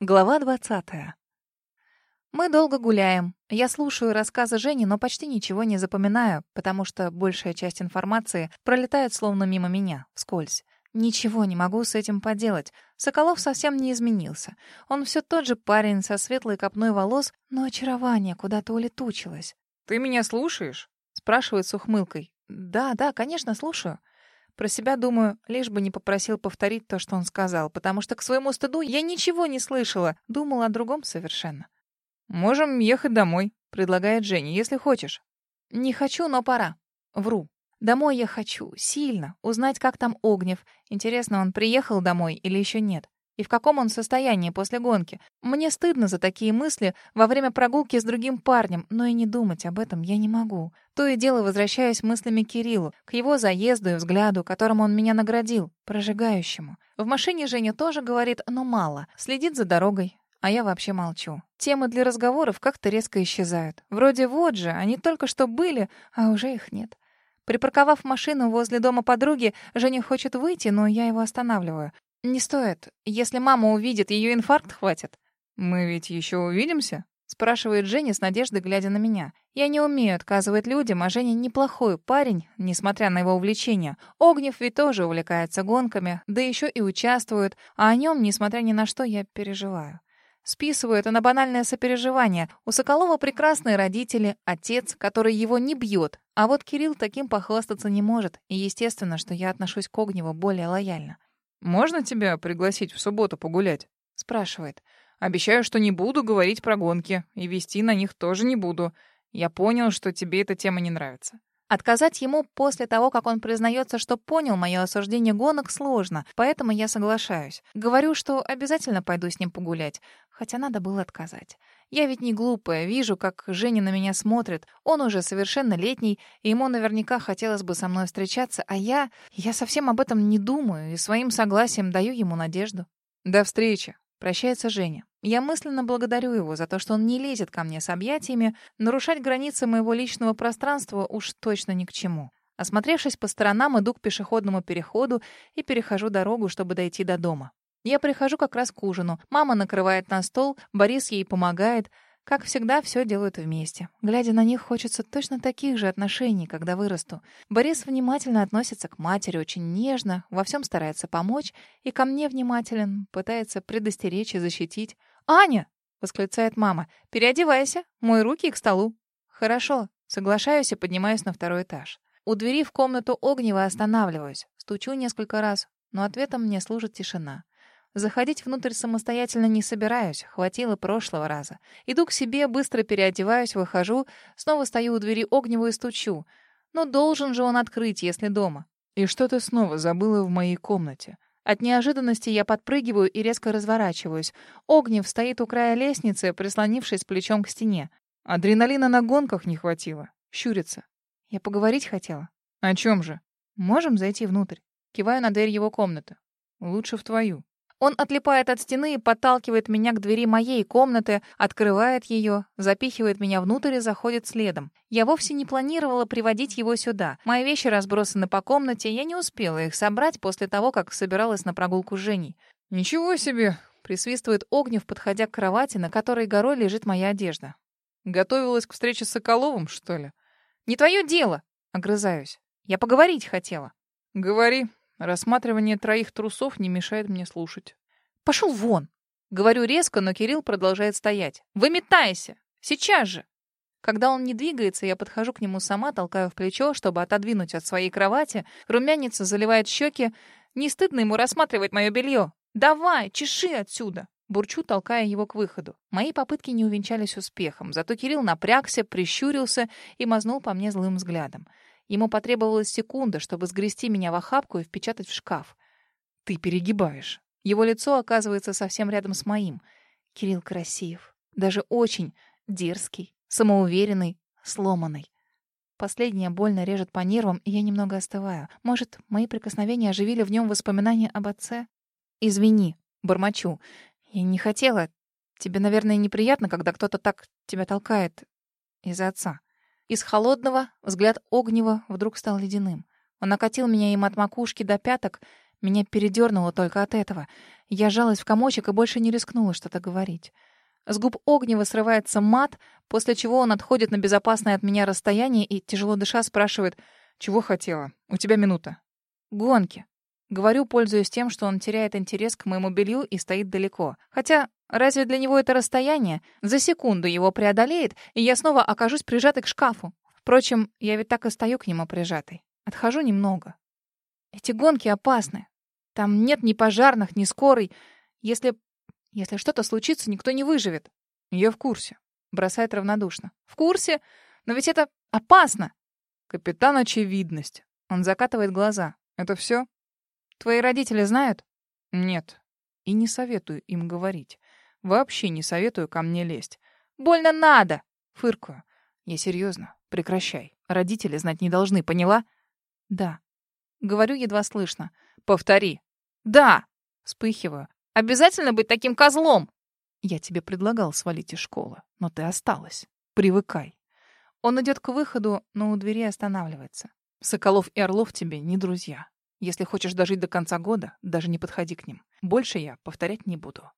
Глава двадцатая. Мы долго гуляем. Я слушаю рассказы Жени, но почти ничего не запоминаю, потому что большая часть информации пролетает словно мимо меня, вскользь. Ничего не могу с этим поделать. Соколов совсем не изменился. Он все тот же парень со светлой копной волос, но очарование куда-то улетучилось. «Ты меня слушаешь?» — спрашивает с ухмылкой. «Да, да, конечно, слушаю». Про себя думаю, лишь бы не попросил повторить то, что он сказал, потому что к своему стыду я ничего не слышала, думала о другом совершенно. «Можем ехать домой», — предлагает Женя, если хочешь. «Не хочу, но пора». Вру. Домой я хочу, сильно, узнать, как там Огнев. Интересно, он приехал домой или еще нет? И в каком он состоянии после гонки? Мне стыдно за такие мысли во время прогулки с другим парнем, но и не думать об этом я не могу. То и дело возвращаюсь мыслями к Кириллу, к его заезду и взгляду, которым он меня наградил, прожигающему. В машине Женя тоже говорит, но мало, следит за дорогой, а я вообще молчу. Темы для разговоров как-то резко исчезают. Вроде вот же, они только что были, а уже их нет. Припарковав машину возле дома подруги, Женя хочет выйти, но я его останавливаю. «Не стоит. Если мама увидит, ее инфаркт хватит». «Мы ведь еще увидимся?» — спрашивает Женя с надеждой, глядя на меня. «Я не умею отказывать людям, а Женя неплохой парень, несмотря на его увлечение. Огнев ведь тоже увлекается гонками, да еще и участвует, а о нем, несмотря ни на что, я переживаю». Списываю это на банальное сопереживание. У Соколова прекрасные родители, отец, который его не бьет. А вот Кирилл таким похвастаться не может. И естественно, что я отношусь к Огневу более лояльно. «Можно тебя пригласить в субботу погулять?» — спрашивает. «Обещаю, что не буду говорить про гонки, и вести на них тоже не буду. Я понял, что тебе эта тема не нравится». Отказать ему после того, как он признается, что понял мое осуждение гонок, сложно, поэтому я соглашаюсь. Говорю, что обязательно пойду с ним погулять, хотя надо было отказать. Я ведь не глупая, вижу, как Женя на меня смотрит. Он уже совершеннолетний, и ему наверняка хотелось бы со мной встречаться, а я... Я совсем об этом не думаю и своим согласием даю ему надежду. «До встречи!» Прощается Женя. Я мысленно благодарю его за то, что он не лезет ко мне с объятиями. Нарушать границы моего личного пространства уж точно ни к чему. Осмотревшись по сторонам, иду к пешеходному переходу и перехожу дорогу, чтобы дойти до дома. Я прихожу как раз к ужину. Мама накрывает на стол, Борис ей помогает. Как всегда, все делают вместе. Глядя на них, хочется точно таких же отношений, когда вырасту. Борис внимательно относится к матери, очень нежно, во всем старается помочь, и ко мне внимателен, пытается предостеречь и защитить. «Аня!» — восклицает мама. «Переодевайся, мой руки к столу». «Хорошо». Соглашаюсь и поднимаюсь на второй этаж. У двери в комнату Огнева останавливаюсь. Стучу несколько раз, но ответом мне служит тишина. Заходить внутрь самостоятельно не собираюсь, хватило прошлого раза. Иду к себе, быстро переодеваюсь, выхожу, снова стою у двери Огнева и стучу. Но должен же он открыть, если дома. «И что ты снова забыла в моей комнате?» От неожиданности я подпрыгиваю и резко разворачиваюсь. Огнев стоит у края лестницы, прислонившись плечом к стене. Адреналина на гонках не хватило. Щурится. Я поговорить хотела. О чем же? Можем зайти внутрь. Киваю на дверь его комнаты. Лучше в твою. Он отлипает от стены и подталкивает меня к двери моей комнаты, открывает ее, запихивает меня внутрь и заходит следом. Я вовсе не планировала приводить его сюда. Мои вещи разбросаны по комнате, я не успела их собрать после того, как собиралась на прогулку с Женей. «Ничего себе!» — присвистывает Огнев, подходя к кровати, на которой горой лежит моя одежда. «Готовилась к встрече с Соколовым, что ли?» «Не твое дело!» — огрызаюсь. «Я поговорить хотела». «Говори», Рассматривание троих трусов не мешает мне слушать. «Пошел вон!» Говорю резко, но Кирилл продолжает стоять. «Выметайся! Сейчас же!» Когда он не двигается, я подхожу к нему сама, толкаю в плечо, чтобы отодвинуть от своей кровати. Румянец заливает щеки. Не стыдно ему рассматривать мое белье. «Давай, чеши отсюда!» Бурчу, толкая его к выходу. Мои попытки не увенчались успехом, зато Кирилл напрягся, прищурился и мазнул по мне злым взглядом. Ему потребовалась секунда, чтобы сгрести меня в охапку и впечатать в шкаф. «Ты перегибаешь». Его лицо оказывается совсем рядом с моим. Кирилл красив. Даже очень дерзкий, самоуверенный, сломанный. Последнее больно режет по нервам, и я немного остываю. Может, мои прикосновения оживили в нем воспоминания об отце? «Извини», — бормочу. «Я не хотела. Тебе, наверное, неприятно, когда кто-то так тебя толкает из-за отца». Из холодного взгляд огнева вдруг стал ледяным. Он накатил меня им от макушки до пяток. Меня передернуло только от этого. Я жалась в комочек и больше не рискнула что-то говорить. С губ Огнева срывается мат, после чего он отходит на безопасное от меня расстояние и, тяжело дыша, спрашивает, «Чего хотела? У тебя минута». «Гонки». Говорю, пользуясь тем, что он теряет интерес к моему белью и стоит далеко. Хотя, разве для него это расстояние? За секунду его преодолеет, и я снова окажусь прижатой к шкафу. Впрочем, я ведь так и стою к нему прижатой. Отхожу немного. Эти гонки опасны. Там нет ни пожарных, ни скорой. Если... Если что-то случится, никто не выживет. Я в курсе. Бросает равнодушно. В курсе? Но ведь это опасно. Капитан Очевидность. Он закатывает глаза. Это все? Твои родители знают? Нет. И не советую им говорить. Вообще не советую ко мне лезть. Больно надо. Фыркую. Я серьезно. Прекращай. Родители знать не должны, поняла? Да. Говорю едва слышно. Повтори. Да. Вспыхиваю. Обязательно быть таким козлом. Я тебе предлагал свалить из школы, но ты осталась. Привыкай. Он идет к выходу, но у двери останавливается. Соколов и Орлов тебе не друзья. Если хочешь дожить до конца года, даже не подходи к ним. Больше я повторять не буду.